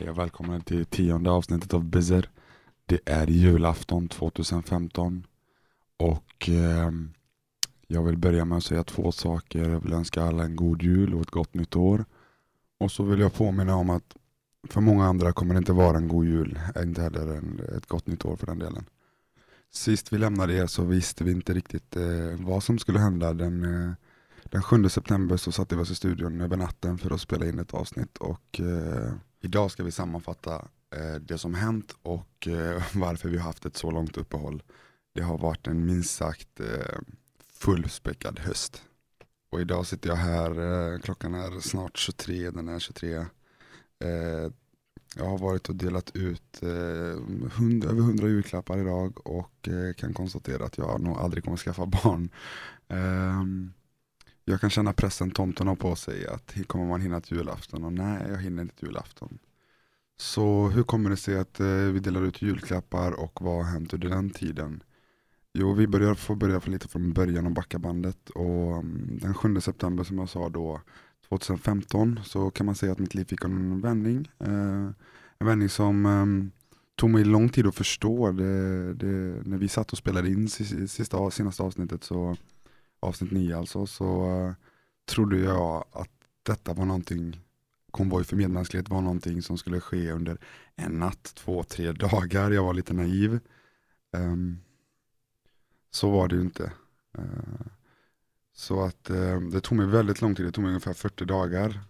Hej och välkommen till tionde avsnittet av Bizer. Det är julafton 2015 och eh, jag vill börja med att säga två saker. Jag vill önska alla en god jul och ett gott nytt år. Och så vill jag påminna om att för många andra kommer det inte vara en god jul, inte heller en, ett gott nytt år för den delen. Sist vi lämnade er så visste vi inte riktigt eh, vad som skulle hända. Den, eh, den 7 september så satte vi oss i studion över natten för att spela in ett avsnitt och eh, idag ska vi sammanfatta eh, det som hänt och eh, varför vi har haft ett så långt uppehåll. Det har varit en minst sagt eh, fullspäckad höst. Och idag sitter jag här, eh, klockan är snart 23, den är 23. Eh, jag har varit och delat ut eh, hund, över 100 julklappar idag och kan konstatera att jag nog aldrig kommer skaffa barn. Ehm, jag kan känna pressen tomten har på sig att kommer man hinna till julafton och nej jag hinner inte till julafton. Så hur kommer det sig att eh, vi delar ut julklappar och vad har hänt under den tiden? Jo, vi börjar, få börja lite från början och backa bandet och um, den 7 september som jag sa då 2015 så kan man säga att mitt liv fick en vändning. Eh, en vändning som um, tog mig lång tid att förstå. Det, det, när vi satt och spelade in sista, senaste avsnittet så avsnitt 9 alltså, så uh, trodde jag att detta var någonting, konvoj för medmänsklighet var någonting som skulle ske under en natt, två, tre dagar. Jag var lite naiv. Um, så var det ju inte. Uh, så att uh, det tog mig väldigt lång tid, det tog mig ungefär 40 dagar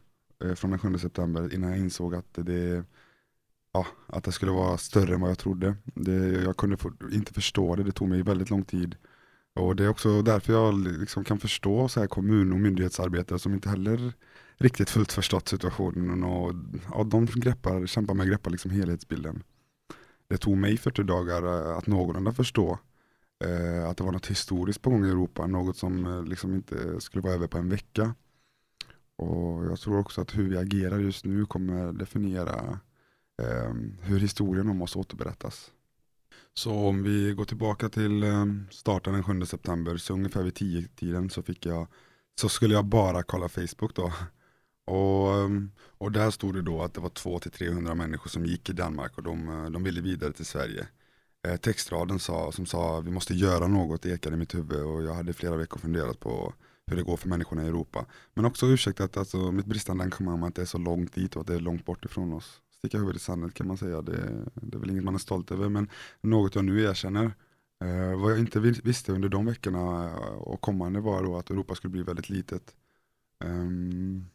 från den 7 september innan jag insåg att det, ja, att det skulle vara större än vad jag trodde. Det, jag kunde för, inte förstå det, det tog mig väldigt lång tid och Det är också därför jag liksom kan förstå så här kommun och myndighetsarbetare som inte heller riktigt fullt förstått situationen och ja, de greppar, kämpar med att greppa liksom helhetsbilden. Det tog mig 40 dagar eh, att någorlunda förstå eh, att det var något historiskt på gång i Europa, något som eh, liksom inte skulle vara över på en vecka. Och Jag tror också att hur vi agerar just nu kommer definiera eh, hur historien om oss återberättas. Så om vi går tillbaka till ehm, starten den 7 september, så ungefär vid 10-tiden så fick jag, så skulle jag bara kolla Facebook då. Och, ehm, och där stod det då att det var 200-300 människor som gick i Danmark och de, eh, de ville vidare till Sverige. Eh, textraden sa, som sa vi måste göra något ekade i mitt huvud och jag hade flera veckor funderat på hur det går för människorna i Europa. Men också ursäktat alltså, mitt bristande engagemang att det är så långt dit och att det är långt bort ifrån oss sticka huvudet i sanden kan man säga. Det, det är väl inget man är stolt över men något jag nu erkänner. Eh, vad jag inte visste under de veckorna eh, och kommande var då att Europa skulle bli väldigt litet. Um,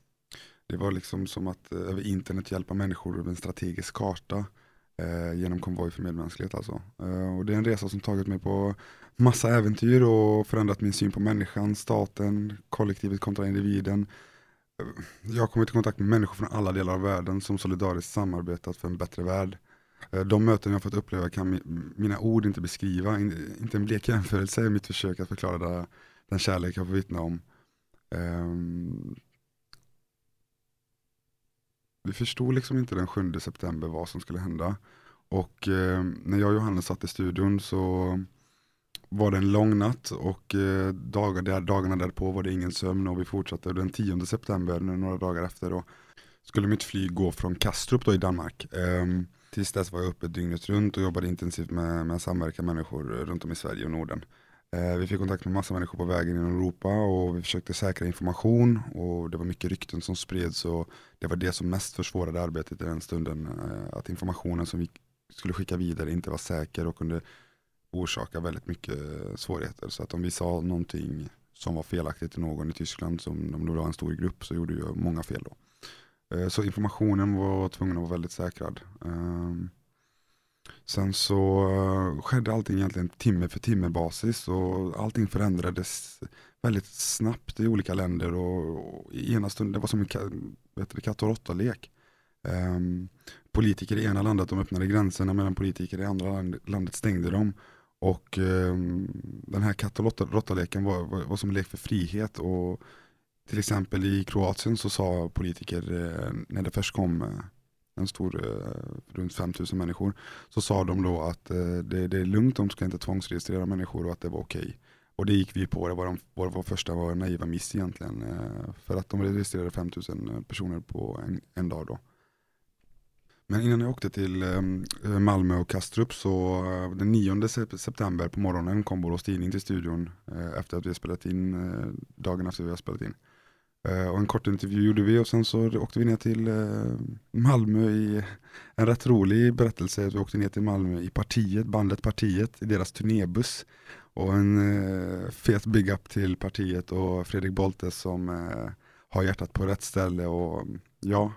det var liksom som att eh, över internet hjälpa människor över en strategisk karta eh, genom konvoj för medmänsklighet alltså. Eh, och det är en resa som tagit mig på massa äventyr och förändrat min syn på människan, staten, kollektivet kontra individen jag har kommit i kontakt med människor från alla delar av världen som solidariskt samarbetat för en bättre värld. Eh, de möten jag fått uppleva kan mina ord inte beskriva, inte en blek jämförelse är mitt försök att förklara den kärlek jag får vittna om. Ehm, vi förstod liksom inte den 7 september vad som skulle hända. Och ehm, när jag och Johannes satt i studion så var det en lång natt och eh, dagar, där, dagarna därpå var det ingen sömn och vi fortsatte. Den 10 september, några dagar efter, då, skulle mitt flyg gå från Kastrup då i Danmark. Um, tills dess var jag uppe dygnet runt och jobbade intensivt med, med att samverka människor runt om i Sverige och Norden. Uh, vi fick kontakt med massa människor på vägen genom Europa och vi försökte säkra information och det var mycket rykten som spreds och det var det som mest försvårade arbetet i den stunden. Uh, att informationen som vi skulle skicka vidare inte var säker och kunde orsaka väldigt mycket svårigheter. Så att om vi sa någonting som var felaktigt till någon i Tyskland, som de då var en stor grupp, så gjorde ju många fel då. Eh, så informationen var tvungen att vara väldigt säkrad. Ehm, sen så eh, skedde allting egentligen timme för timme basis och allting förändrades väldigt snabbt i olika länder och, i ena stunden, det var som en katt och råtta-lek. Um, politiker i ena landet de öppnade gränserna medan politiker i andra landet stängde dem. Och eh, den här katt och råttaleken var, var, var, som en lek för frihet. Och till exempel i Kroatien så sa politiker, eh, när det först kom eh, en stor, eh, runt 5000 människor, så sa de då att eh, det, det, är lugnt, de ska inte tvångsregistrera människor och att det var okej. Okay. Och det gick vi på, det var de, vår, vår första var naiva miss egentligen. Eh, för att de registrerade 5000 personer på en, en dag då. Men innan jag åkte till eh, Malmö och Kastrup så eh, den 9 september på morgonen kom Borås Tidning till studion eh, efter att vi spelat in, eh, dagen efter vi har spelat in. Eh, och en kort intervju gjorde vi och sen så åkte vi ner till eh, Malmö i en rätt rolig berättelse. Vi åkte ner till Malmö i Partiet, bandet Partiet, i deras turnébuss. Och en fet big up till Partiet och Fredrik Boltes som har hjärtat på rätt ställe. Och ja,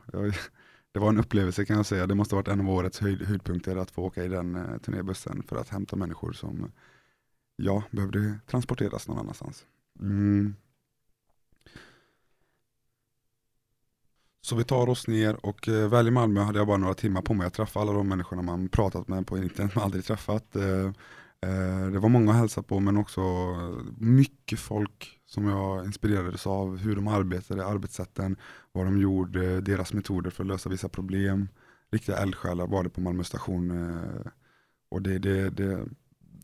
det var en upplevelse kan jag säga. Det måste ha varit en av årets höjd, höjdpunkter att få åka i den eh, turnébussen för att hämta människor som ja, behövde transporteras någon annanstans. Mm. Så vi tar oss ner och eh, väl i Malmö hade jag bara några timmar på mig att träffa alla de människorna man pratat med på internet men aldrig träffat. Eh, Eh, det var många att hälsa på men också mycket folk som jag inspirerades av, hur de arbetade, arbetssätten, vad de gjorde, deras metoder för att lösa vissa problem. Riktiga eldsjälar var det på Malmö station. Eh, och det, det, det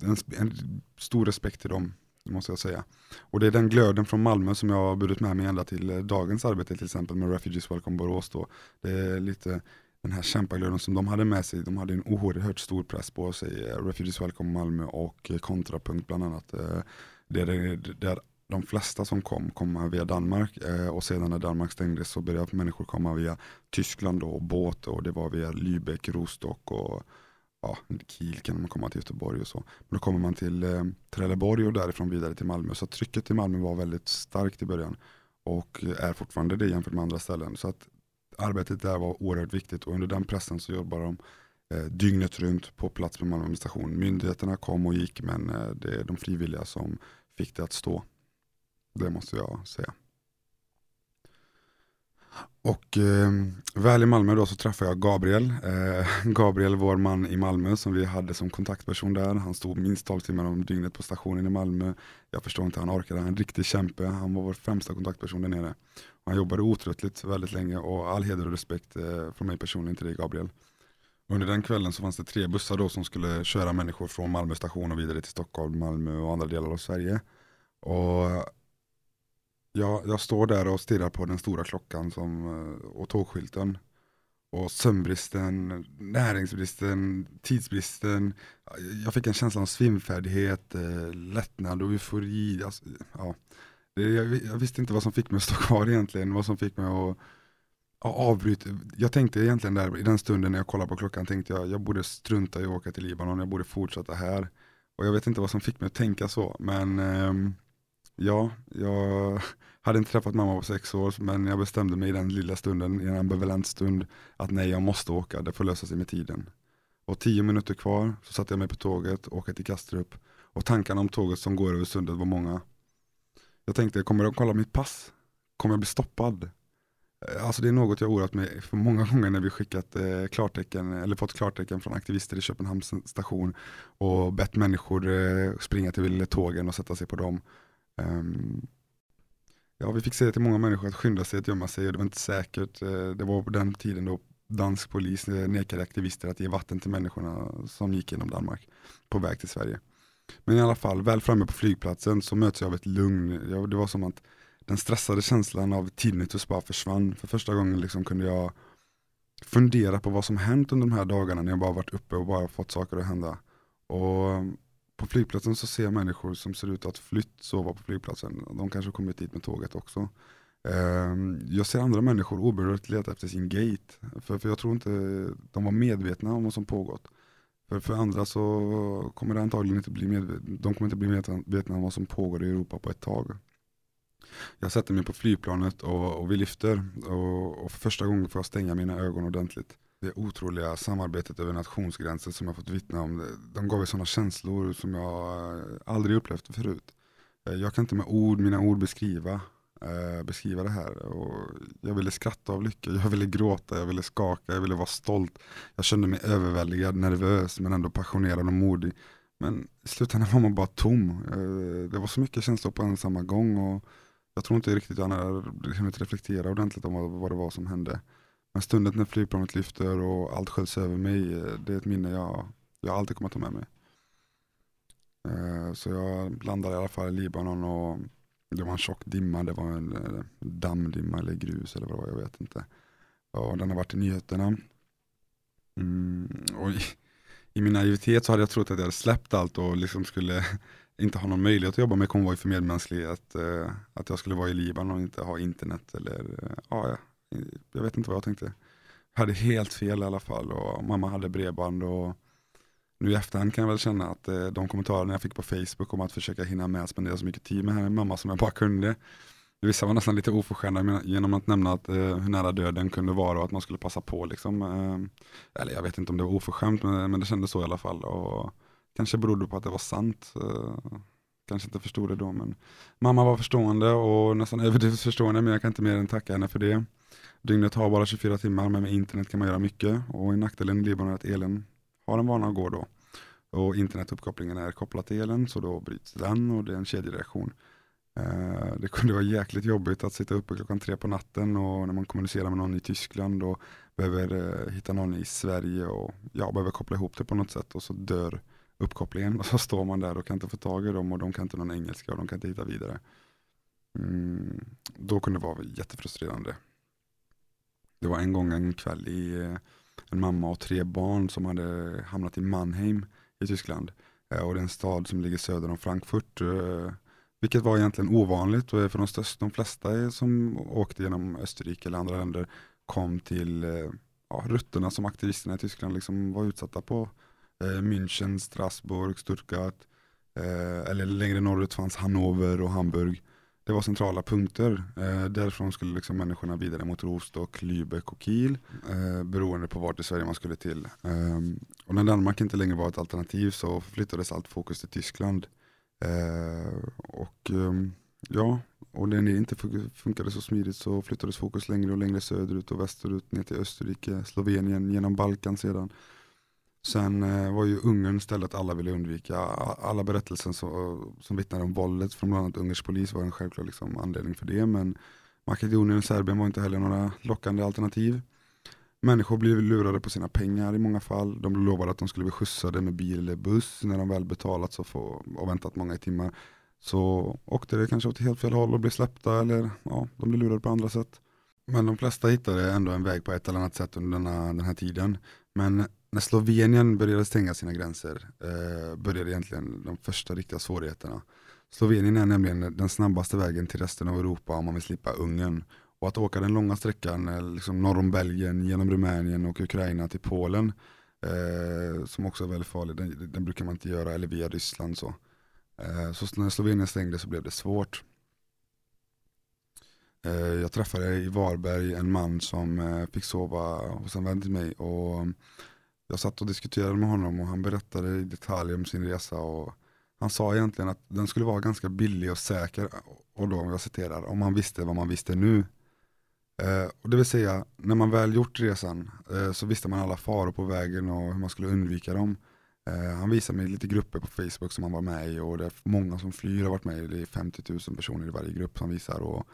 en, en stor respekt till dem, måste jag säga. Och det är den glöden från Malmö som jag har burit med mig ända till dagens arbete till exempel med Refugees Welcome Borås. Då. Det är lite den här kämpaglöden som de hade med sig, de hade en oerhört stor press på sig, eh, Refugees Welcome Malmö och eh, Kontrapunkt bland annat. Eh, där, där de flesta som kom, kom via Danmark och sedan när Danmark stängdes så började människor komma via Tyskland och båt och det var via Lübeck, Rostock och ja, Kiel kan man komma till Göteborg och så. Men då kommer man till Trelleborg och därifrån vidare till Malmö. Så trycket i Malmö var väldigt starkt i början och är fortfarande det jämfört med andra ställen. Så att arbetet där var oerhört viktigt och under den pressen så jobbade de eh, dygnet runt på plats på Malmö station. Myndigheterna kom och gick men eh, det är de frivilliga som fick det att stå. Det måste jag säga. Och eh, väl i Malmö då så träffade jag Gabriel. Eh, Gabriel, vår man i Malmö som vi hade som kontaktperson där. Han stod minst 12 timmar om dygnet på stationen i Malmö. Jag förstår inte hur han orkade, han är en riktig kämpe. Han var vår främsta kontaktperson där nere. Han jobbade otröttligt väldigt länge och all heder och respekt eh, från mig personligen till dig Gabriel. Under den kvällen så fanns det tre bussar då som skulle köra människor från Malmö station och vidare till Stockholm, Malmö och andra delar av Sverige. Och jag, jag står där och stirrar på den stora klockan som, eh, och tågskylten. Och sömnbristen, näringsbristen, tidsbristen. Jag fick en känsla av svimfärdighet, eh, lättnad och eufori. Alltså, ja. jag, jag, visste inte vad som fick mig att stå kvar egentligen, vad som fick mig att avbryta. Jag tänkte egentligen där, i den stunden när jag kollade på klockan, tänkte jag jag borde strunta i att åka till Libanon, jag borde fortsätta här. Och jag vet inte vad som fick mig att tänka så, men um, Ja, jag hade inte träffat mamma på sex år men jag bestämde mig i den lilla stunden, i en ambivalent stund, att nej jag måste åka, det får lösa sig med tiden. Och tio minuter kvar så satte jag mig på tåget, och åkte till Kastrup och tankarna om tåget som går över sundet var många. Jag tänkte, kommer de kolla mitt pass? Kommer jag bli stoppad? Eh, alltså det är något jag oroat mig för många gånger när vi skickat eh, klartecken, eller fått klartecken från aktivister i Köpenhamns station och bett människor eh, springa till tågen och sätta sig på dem. Um, ja, vi fick säga till många människor att skynda sig att gömma sig och det var inte säkert. Eh, det var på den tiden då dansk polis eh, nekade aktivister att ge vatten till människorna som gick genom Danmark på väg till Sverige. Men i alla fall, väl framme på flygplatsen så möts jag av ett lugn. Ja, det var som att den stressade känslan av tinnitus bara försvann. För första gången liksom kunde jag fundera på vad som hänt under de här dagarna när jag bara varit uppe och bara fått saker att hända. Och på flygplatsen så ser jag människor som ser ut att flytt sova på flygplatsen. De kanske har kommit dit med tåget också. Ehm, jag ser andra människor oberört leta efter sin gate. För, för jag tror inte de var medvetna om vad som pågått. För, för andra så kommer det antagligen inte bli medvetna, de kommer inte bli medvetna om vad som pågår i Europa på ett tag. Jag sätter mig på flygplanet och, och vi lyfter och, och för första gången får jag stänga mina ögon ordentligt det otroliga samarbetet över nationsgränser som jag fått vittna om. De gav mig sådana känslor som jag eh, aldrig upplevt förut. Eh, jag kan inte med ord, mina ord beskriva, eh, beskriva det här. Och jag ville skratta av lycka, jag ville gråta, jag ville skaka, jag ville vara stolt. Jag kände mig överväldigad, nervös men ändå passionerad och modig. Men i slutändan var man bara tom. Det var så mycket känslor på en samma gång. Och jag tror inte riktigt jag hade reflektera ordentligt om vad det var som hände. Men stunden när flygplanet lyfter och allt sköljs över mig, eh, det är ett minne jag, jag alltid kommer att ta med mig. Eh, så jag landade i alla fall i Libanon och det var en tjock dimma, det var en eh, dammdimma eller grus eller vad det var, jag vet inte. Och den har varit i nyheterna. Mm, och i, I min naivitet så hade jag trott att jag hade släppt allt och liksom skulle inte ha någon möjlighet att jobba med konvoj för medmänsklighet. Att jag skulle vara i Libanon och inte ha internet eller ja, jag vet inte vad jag tänkte. Jag hade helt fel i alla fall och mamma hade bredband och nu i efterhand kan jag väl känna att eh, de kommentarerna jag fick på Facebook om att försöka hinna med att spendera så mycket tid med henne mamma som jag bara kunde. Vissa var nästan lite oförskämda genom att nämna att, eh, hur nära döden kunde vara och att man skulle passa på. Liksom. Eh, eller jag vet inte om det var oförskämt men, men det kändes så i alla fall. Och kanske berodde på att det var sant. Eh, kanske inte förstod det då men mamma var förstående och nästan överdrivet förstående men jag kan inte mer än tacka henne för det. Dygnet har bara 24 timmar men med internet kan man göra mycket och i nackdelen i Libanon är att elen har en vana att gå då. Och internetuppkopplingen är kopplad till elen så då bryts den och det är en kedjereaktion. Eh, det kunde vara jäkligt jobbigt att sitta uppe klockan tre på natten och när man kommunicerar med någon i Tyskland och behöver eh, hitta någon i Sverige och ja, behöver koppla ihop det på något sätt och så dör uppkopplingen och så står man där och kan inte få tag i dem och de kan inte någon engelska och de kan inte hitta vidare. Mm, då kunde det vara jättefrustrerande. Det var en gång en kväll i eh, en mamma och tre barn som hade hamnat i Mannheim i Tyskland. Eh, och det är en stad som ligger söder om Frankfurt eh, vilket var egentligen ovanligt och för de, största, de flesta som åkte genom Österrike eller andra länder kom till ja, rutterna som aktivisterna i Tyskland liksom var utsatta på. Eh, München, Strasbourg, Stuttgart, eh, eller längre norrut fanns Hannover och Hamburg. Det var centrala punkter. Eh, därifrån skulle liksom människorna vidare mot Rostock, Lübeck och Kiel, eh, beroende på vart i Sverige man skulle till. Eh, och när Danmark inte längre var ett alternativ så flyttades allt fokus till Tyskland. Eh, och ehm, ja, och när det inte funkade så smidigt så flyttades fokus längre och längre söderut och västerut ner till Österrike, Slovenien, genom Balkan sedan. Sen eh, var ju Ungern stället alla ville undvika. Alla berättelser som, som vittnar om våldet från bland annat ungersk polis var en självklar liksom, anledning för det. Men Makedonien och Serbien var inte heller några lockande alternativ. Människor blev lurade på sina pengar i många fall. De blev lovade att de skulle bli skjutsade med bil eller buss när de väl betalat och, få, och väntat många timmar. Så åkte det kanske åt helt fel håll och blev släppta eller ja, de blev lurade på andra sätt. Men de flesta hittade ändå en väg på ett eller annat sätt under denna, den här tiden. Men när Slovenien började stänga sina gränser eh, började egentligen de första riktiga svårigheterna. Slovenien är nämligen den snabbaste vägen till resten av Europa om man vill slippa Ungern. Och att åka den långa sträckan eh, liksom norr om Belgien, genom Rumänien och Ukraina till Polen, eh, som också är väldigt farlig, den, den, brukar man inte göra, eller via Ryssland. Så, eh, så när Slovenien stängde så blev det svårt. Eh, jag träffade i Varberg en man som eh, fick sova hos en vän till mig. Och jag satt och diskuterade med honom och han berättade i detalj om sin resa. Och han sa egentligen att den skulle vara ganska billig och säker. Och då, jag citerar, om man visste vad man visste nu Eh, och det vill säga, när man väl gjort resan eh, så visste man alla faror på vägen och hur man skulle undvika dem. Eh, han visade mig lite grupper på Facebook som han var med i och det är många som flyr har varit med i. Det är 50 000 personer i varje grupp som visar. Och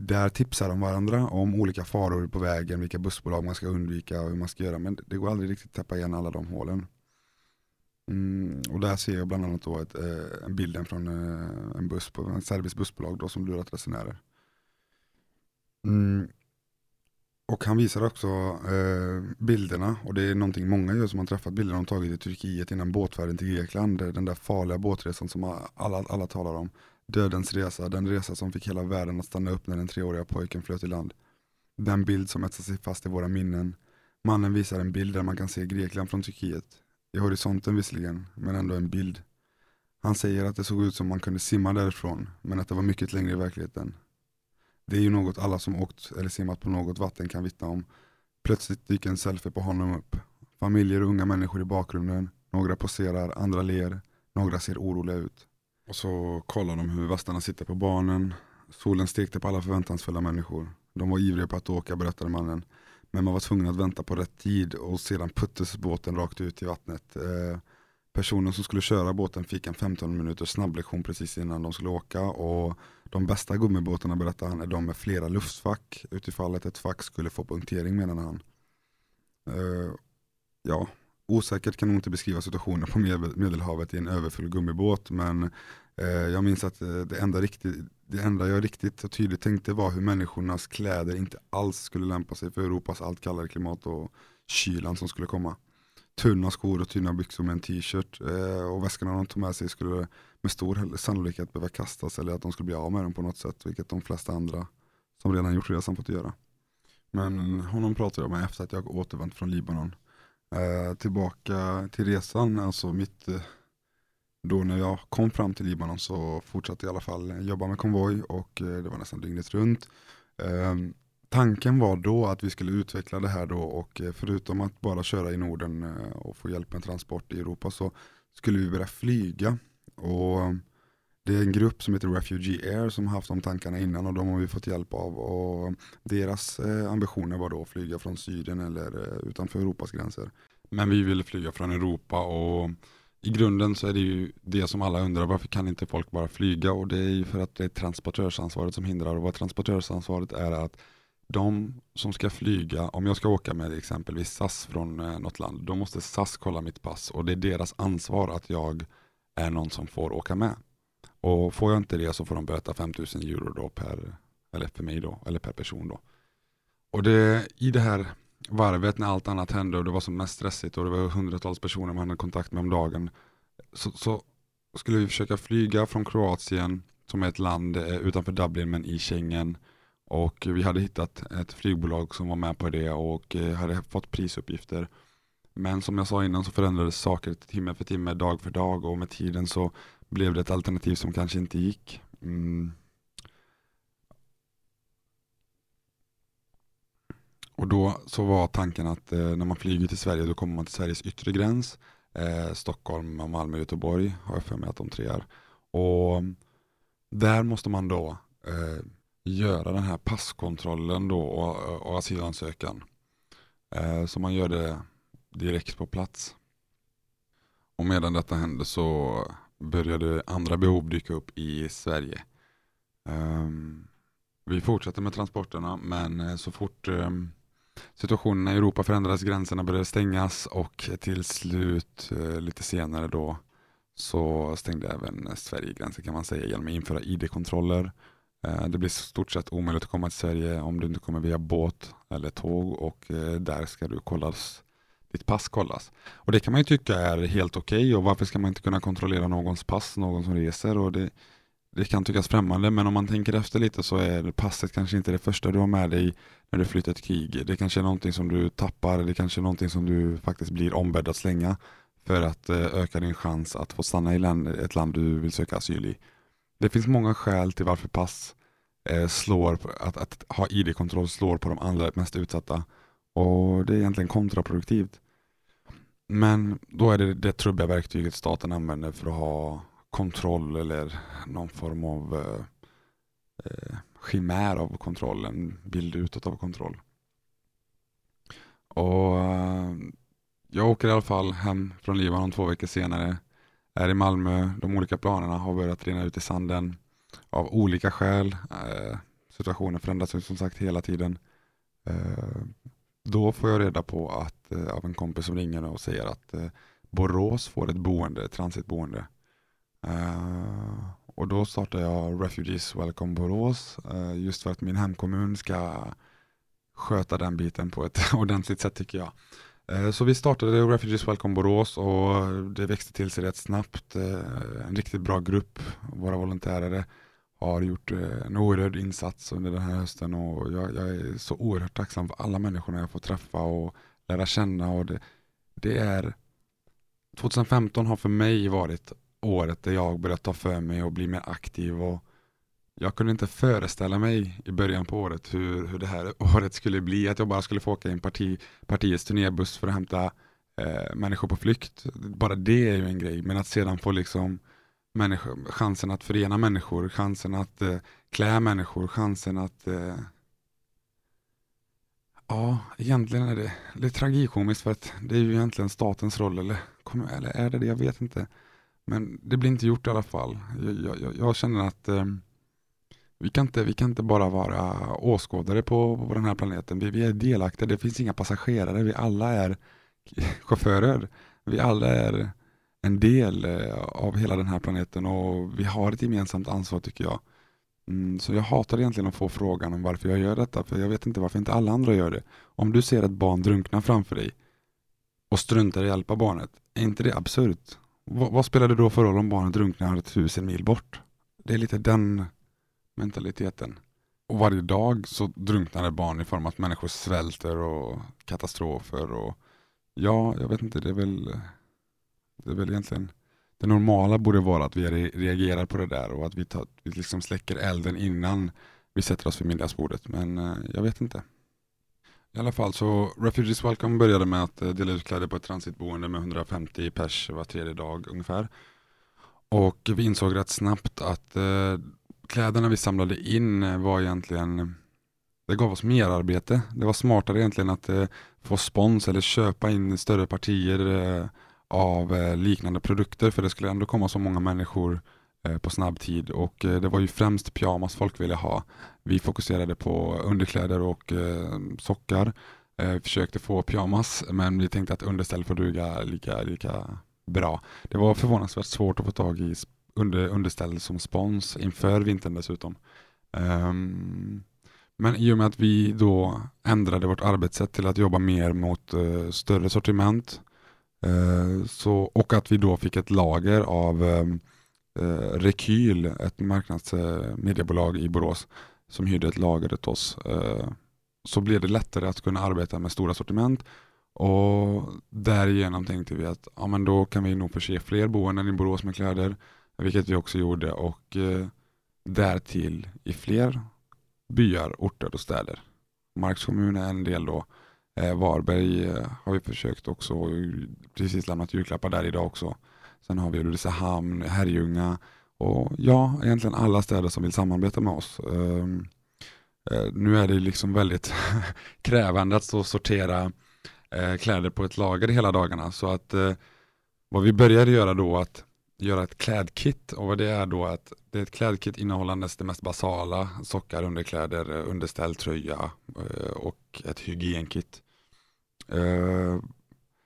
där tipsar de varandra om olika faror på vägen, vilka bussbolag man ska undvika och hur man ska göra. Men det går aldrig riktigt att täppa igen alla de hålen. Mm, och där ser jag bland annat då ett, eh, bilden från eh, en buss på en serbisk bussbolag då, som lurat resenärer. Mm, och han visar också eh, bilderna, och det är någonting många gör som har träffat bilderna de tagit i Turkiet innan båtfärden till Grekland. Den där farliga båtresan som alla, alla talar om. Dödens resa, den resa som fick hela världen att stanna upp när den treåriga pojken flöt i land. Den bild som etsar sig fast i våra minnen. Mannen visar en bild där man kan se Grekland från Turkiet. I horisonten visserligen, men ändå en bild. Han säger att det såg ut som man kunde simma därifrån, men att det var mycket längre i verkligheten. Det är ju något alla som åkt eller simmat på något vatten kan vittna om. Plötsligt dyker en selfie på honom upp. Familjer och unga människor i bakgrunden. Några poserar, andra ler. Några ser oroliga ut. Och så kollar de hur västarna sitter på barnen. Solen stekte på alla förväntansfulla människor. De var ivriga på att åka berättade mannen. Men man var tvungen att vänta på rätt tid och sedan puttes båten rakt ut i vattnet. Eh, personen som skulle köra båten fick en 15 minuters snabblektion precis innan de skulle åka och de bästa gummibåtarna berättar han är de med flera luftfack utifall att ett fack skulle få punktering menar han. Eh, ja, osäkert kan nog inte beskriva situationen på medelhavet i en överfull gummibåt men eh, jag minns att eh, det, enda riktigt, det enda jag riktigt och tydligt tänkte var hur människornas kläder inte alls skulle lämpa sig för Europas allt kallare klimat och kylan som skulle komma. Tunna skor och tunna byxor med en t-shirt eh, och väskorna de tog med sig skulle med stor sannolikhet behöva kastas eller att de skulle bli av med dem på något sätt, vilket de flesta andra som redan gjort resan fått göra. Men honom pratade jag med efter att jag återvänt från Libanon. Eh, tillbaka till resan, alltså mitt, eh, då när jag kom fram till Libanon så fortsatte jag i alla fall jobba med konvoj och eh, det var nästan dygnet runt. Eh, tanken var då att vi skulle utveckla det här då och eh, förutom att bara köra i Norden och få hjälp med transport i Europa så skulle vi börja flyga. Och det är en grupp som heter Refugee Air som har haft de tankarna innan och de har vi fått hjälp av. Och deras eh, ambitioner var då att flyga från Syrien eller eh, utanför Europas gränser. Men vi ville flyga från Europa och i grunden så är det ju det som alla undrar, varför kan inte folk bara flyga? Och det är ju för att det är transportörsansvaret som hindrar. Och vad transportörsansvaret är att de som ska flyga, om jag ska åka med exempelvis SAS från eh, något land, då måste SAS kolla mitt pass och det är deras ansvar att jag är någon som får åka med. Och får jag inte det så får de böta 5000 euro då per, eller för mig då, eller per person då. Och det, i det här varvet när allt annat hände och det var som mest stressigt och det var hundratals personer man hade kontakt med om dagen, så, så skulle vi försöka flyga från Kroatien, som är ett land eh, utanför Dublin men i Schengen, och vi hade hittat ett flygbolag som var med på det och eh, hade fått prisuppgifter. Men som jag sa innan så förändrades saker timme för timme, dag för dag och med tiden så blev det ett alternativ som kanske inte gick. Mm. Och då så var tanken att eh, när man flyger till Sverige då kommer man till Sveriges yttre gräns. Eh, Stockholm, Malmö, Göteborg har jag för mig att de tre är. Och där måste man då eh, göra den här passkontrollen då och, och asylansökan. Eh, så man gör det direkt på plats. Och medan detta hände så började andra behov dyka upp i Sverige. Um, vi fortsatte med transporterna men eh, så fort um, situationen i Europa förändrades, gränserna började stängas och till slut uh, lite senare då så stängde även Sverige gränsen kan man säga genom att införa ID-kontroller Uh, eh, det blir stort sett omöjligt att komma till Sverige om du inte kommer via båt eller tåg och uh, där ska du kollas, ditt pass kollas. Och Det kan man ju tycka är helt okej okay och varför ska man inte kunna kontrollera någons pass, någon som reser och det, det kan tyckas främmande men om man tänker efter lite så är passet kanske inte det första du har med dig när du flyttar till krig. Det kanske är någonting som du tappar, det kanske är någonting som du faktiskt blir ombedd att slänga för att eh, öka din chans att få stanna i ett land du vill söka asyl i. Det finns många skäl till varför pass eh, slår, att, att ha ID-kontroll slår på de allra mest utsatta och det är egentligen kontraproduktivt. Men då är det det trubbiga verktyget staten använder för att ha kontroll eller någon form av eh, eh skimär av kontroll, en bild utåt av kontroll. Och eh, Jag åker i alla fall hem från Libanon två veckor senare är i Malmö. De olika planerna har börjat rinna ut i sanden av olika skäl. Eh, situationen förändras som sagt hela tiden. Eh, då får jag reda på att eh, av en kompis som ringer och säger att eh, Borås får ett boende, ett transitboende. Eh, och då startar jag Refugees Welcome Borås eh, just för att min hemkommun ska sköta den biten på ett ordentligt sätt tycker jag. Eh, så vi startade Refugees Welcome Borås och det växte till sig rätt snabbt. Eh, en riktigt bra grupp. Våra volontärer har gjort eh, en oerhörd insats under den här hösten och jag, jag är så oerhört tacksam för alla människorna jag får träffa och lära känna. Och det, det är 2015 har för mig varit året där jag börjat ta för mig och bli mer aktiv och jag kunde inte föreställa mig i början på året hur, hur det här året skulle bli. Att jag bara skulle få åka i en parti, partiets turnébuss för att hämta eh, människor på flykt. Bara det är ju en grej. Men att sedan få liksom människor, chansen att förena människor, chansen att eh, klä människor, chansen att eh, Ja, egentligen är det, lite tragikomiskt för att det är ju egentligen statens roll, eller, eller är det det? Jag vet inte. Men det blir inte gjort i alla fall. Jag, jag, jag känner att eh, vi kan, inte, vi kan inte bara vara åskådare på, på den här planeten. Vi, vi är delaktiga, det finns inga passagerare, vi alla är chaufförer. Vi alla är en del eh, av hela den här planeten och vi har ett gemensamt ansvar tycker jag. Mm, så jag hatar egentligen att få frågan om varför jag gör detta, för jag vet inte varför inte alla andra gör det. Om du ser ett barn drunkna framför dig och struntar i att hjälpa barnet, är inte det absurt? V vad spelar det då för roll om barnet drunknar tusen mil bort? Det är lite den mentaliteten. Och varje dag så drunknar det barn i form av att människor svälter och katastrofer och ja, jag vet inte, det är väl, det är väl egentligen det normala borde vara att vi reagerar på det där och att vi, tar, vi liksom släcker elden innan vi sätter oss vid middagsbordet. Men eh, jag vet inte. I alla fall så Refugees Welcome började med att eh, dela ut kläder på ett transitboende med 150 pers var tredje dag ungefär. Och vi insåg rätt snabbt att eh, kläderna vi samlade in var egentligen det gav oss mer arbete. Det var smartare egentligen att eh, få spons eller köpa in större partier eh, av eh, liknande produkter för det skulle ändå komma så många människor eh, på snabb tid och eh, det var ju främst pyjamas folk ville ha. Vi fokuserade på underkläder och sockar. Vi försökte få pyjamas men vi tänkte att underställ får duga lika, lika bra. Det var förvånansvärt svårt att få tag i under, underställ som spons inför vintern dessutom. Um, men i och med att vi då ändrade vårt arbetssätt till att jobba mer mot uh, större sortiment uh, Eh, så, och att vi då fick ett lager av ehm, eh, Rekyl, ett marknadsmediebolag eh, i Borås som hyrde ett lager åt oss, eh, så blev det lättare att kunna arbeta med stora sortiment och därigenom tänkte vi att ja, men då kan vi nog förse fler boenden i Borås med kläder, vilket vi också gjorde och därtill i fler byar, orter och städer. Marks kommun är en del då. Eh, Varberg eh, har vi försökt också, precis lämnat julklappar där idag också. Sen har vi Ulricehamn, Herrljunga och ja, egentligen alla städer som vill samarbeta med oss. Ehm, eh, nu är det liksom väldigt krävande att stå och sortera eh, kläder på ett lager hela dagarna så att eh, vad vi började göra då att göra ett klädkit och vad det är då att det är ett klädkit innehållandes det mest basala, sockar, underkläder, eh, underställ, tröja eh, och ett hygienkit. Eh,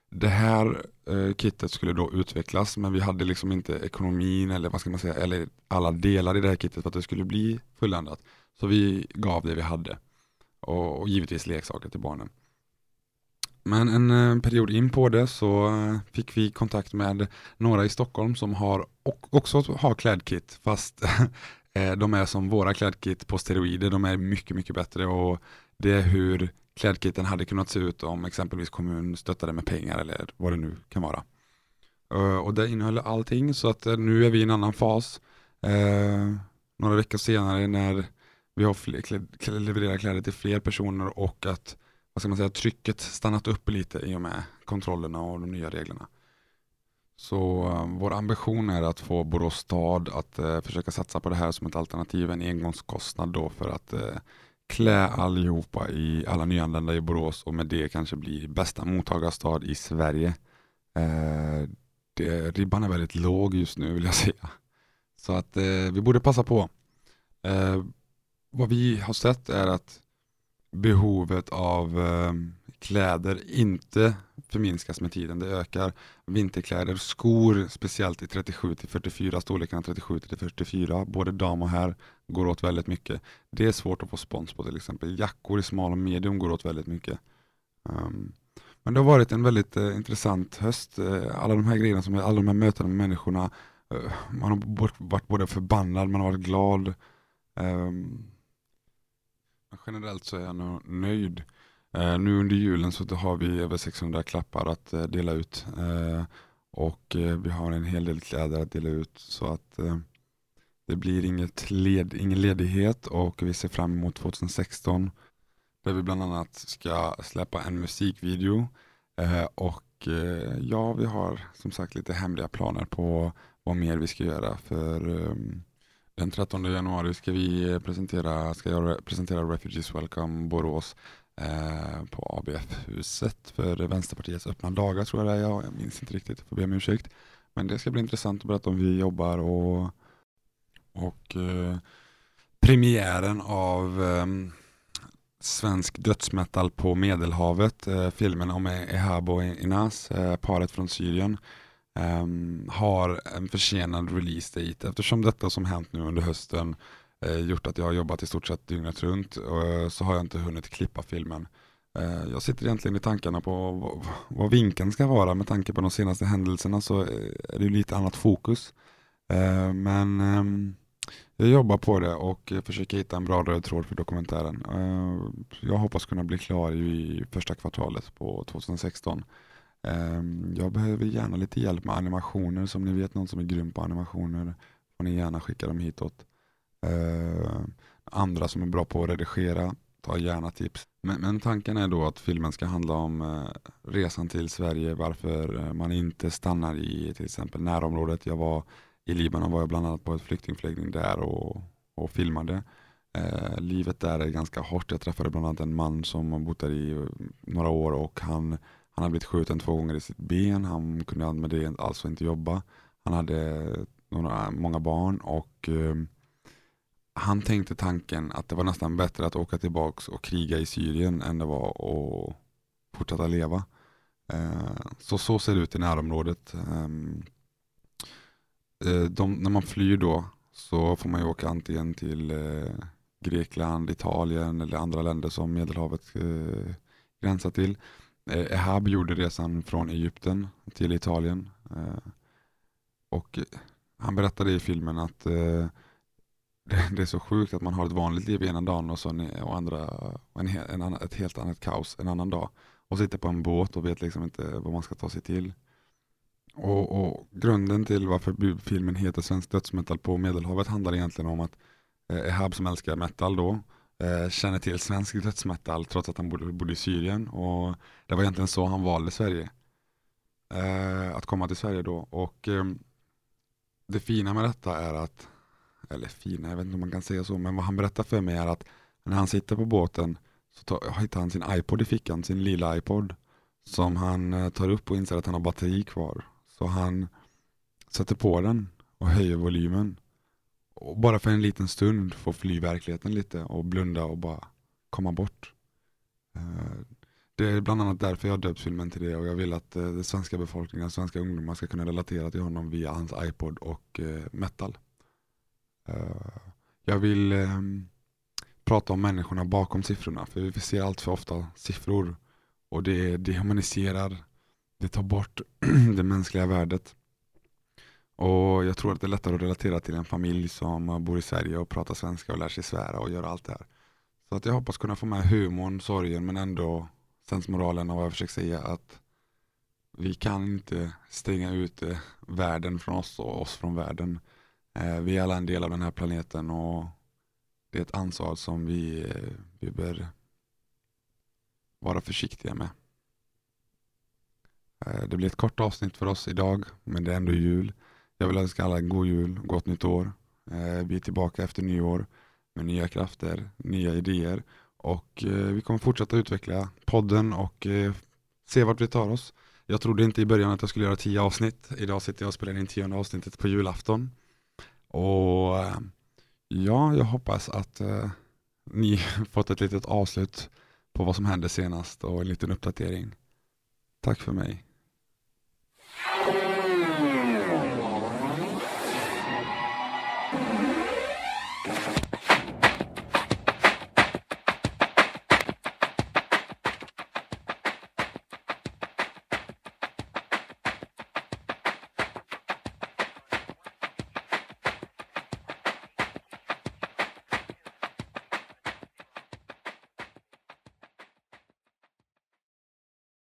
det här eh, kittet skulle då utvecklas men vi hade liksom inte ekonomin eller vad ska man säga, eller alla delar i det här kittet för att det skulle bli fulländat. Så vi gav det vi hade och, och givetvis leksaker till barnen. Men en eh, period in på det så fick vi kontakt med några i Stockholm som har också har klädkit fast de är som våra klädkit på steroider. De är mycket, mycket bättre och det är hur klädkiten hade kunnat se ut om exempelvis kommun stöttade med pengar eller vad det nu kan vara. Eh, och det innehöll allting så att eh, nu är vi i en annan fas. Eh, några veckor senare när vi har levererat kläder till fler personer och att vad ska man säga, trycket stannat upp lite i och med kontrollerna och de nya reglerna. Så um, vår ambition är att få Borås stad att uh, försöka satsa på det här som ett alternativ, en engångskostnad då för att klä allihopa i alla nyanlända i Borås och med det kanske bli bästa mottagarstad i Sverige. Eh, det, ribban är väldigt låg just nu vill jag säga. Så att eh, vi borde passa på. Eh, vad vi har sett är att behovet av eh, kläder inte förminskas med tiden, det ökar. Vinterkläder, skor, speciellt i 37 till 44, storlekarna 37 till 44, både dam och herr, går åt väldigt mycket. Det är svårt att få spons på till exempel. Jackor i smal och medium går åt väldigt mycket. Um, men det har varit en väldigt uh, intressant höst. Uh, alla de här grejerna, som, alla de här mötena med människorna, uh, man har varit både förbannad, man har varit glad. Um, Generellt så är jag nog nöjd. Nu under julen så har vi över 600 klappar att dela ut och vi har en hel del kläder att dela ut så att det blir inget led, ingen ledighet och vi ser fram emot 2016 där vi bland annat ska släppa en musikvideo eh, och eh, ja, vi har som sagt lite hemliga planer på vad mer vi ska göra för eh, den 13 januari ska vi eh, presentera, ska jag presentera Refugees Welcome Borås eh, på ABF-huset för Vänsterpartiets öppna dagar tror jag det är. Jag minns inte riktigt, jag får be om ursäkt. Men det ska bli intressant att berätta om hur vi jobbar och, och eh, premiären av eh, svensk dödsmetal på Medelhavet, eh, filmen om e- Ehabo Inas, eh, paret från Syrien ehm, har en försenad release date eftersom detta som hänt nu under hösten eh, gjort att jag har jobbat i stort sett dygnet runt och eh, så har jag inte hunnit klippa filmen. Eh, jag sitter egentligen i tankarna på vad, vinkeln ska vara med tanke på de senaste händelserna så eh, är det lite annat fokus. Men ehm, jag jobbar på det och försöker hitta en bra röd tråd för dokumentären. Eh, jag hoppas kunna bli klar i första kvartalet på 2016. Ehm, jag behöver gärna lite hjälp med animationer, så om ni vet någon som är grym på animationer får ni gärna skicka dem hitåt. Eh, andra som är bra på att redigera ta gärna tips. Men, men, tanken är då att filmen ska handla om eh, resan till Sverige, varför eh, man inte stannar i till exempel närområdet. Jag var i Libanon var jag bland annat på ett flyktingförläggning där och, och filmade. Eh, livet där är ganska hårt. Jag träffade bland annat en man som har bott där i eh, några år och han, han hade blivit skjuten två gånger i sitt ben. Han kunde med det alltså inte jobba. Han hade några, många barn och eh, han tänkte tanken att det var nästan bättre att åka tillbaka och kriga i Syrien än det var att fortsätta leva. Eh, så så ser det ut i närområdet. Eh, Eh, de, när man flyr då så får man ju åka antingen till eh, Grekland, Italien eller andra länder som Medelhavet eh, gränsar till. Eh, Ehab gjorde resan från Egypten till Italien. Och han berättade i filmen att det, är så sjukt att man har ett vanligt liv ena dagen och, så en, och andra, en, en, en, ett helt annat kaos en annan dag. Och sitter på en båt och vet liksom inte vad man ska ta sig till. Och, och Grunden till varför filmen heter Svensk dödsmetall på Medelhavet handlar egentligen om att eh, Ehab som älskar metal då eh, känner till svensk dödsmetall trots att han bodde, bodde i Syrien. Och Det var egentligen så han valde Sverige. Eh, att komma till Sverige då. Och eh, Det fina med detta är att eller fina, jag vet inte om man kan säga så, men vad han berättar för mig är att när han sitter på båten så tar, hittar han sin iPod i fickan, sin lilla iPod som han eh, tar upp och inser att han har batteri kvar. Så han sätter på den och höjer volymen. Och bara för en liten stund får fly verkligheten lite och blunda och bara komma bort. Eh, det är bland annat därför jag döpt filmen till det och jag vill att eh, den svenska befolkningen, svenska ungdomar ska kunna relatera till honom via hans iPod och eh, metal. Jag vill ehm, prata om människorna bakom siffrorna, för vi ser allt för ofta siffror och det dehumaniserar, det tar bort det mänskliga värdet. Och Jag tror att det är lättare att relatera till en familj som bor i Sverige och pratar svenska och lär sig svära och göra allt det här. Så att jag hoppas kunna få med humorn, sorgen men ändå sensmoralen av vad jag försöker säga att vi kan inte stänga ut eh, världen från oss och oss från världen. Eh, vi är alla en del av den här planeten och det är ett ansvar som vi, eh, vi bör vara försiktiga med. Eh, det blir ett kort avsnitt för oss idag, men det är ändå jul. Jag vill önska alla en god jul, gott nytt år. Eh, vi är tillbaka efter nyår med nya krafter, nya idéer och eh, vi kommer fortsätta utveckla podden och se vart vi tar oss. Jag trodde inte i början att jag skulle göra tio avsnitt. Idag sitter jag och spelar in tionde avsnittet på julafton. Och ja, jag hoppas att ni fått ett litet avslut på vad som hände senast och en liten uppdatering. Tack för mig.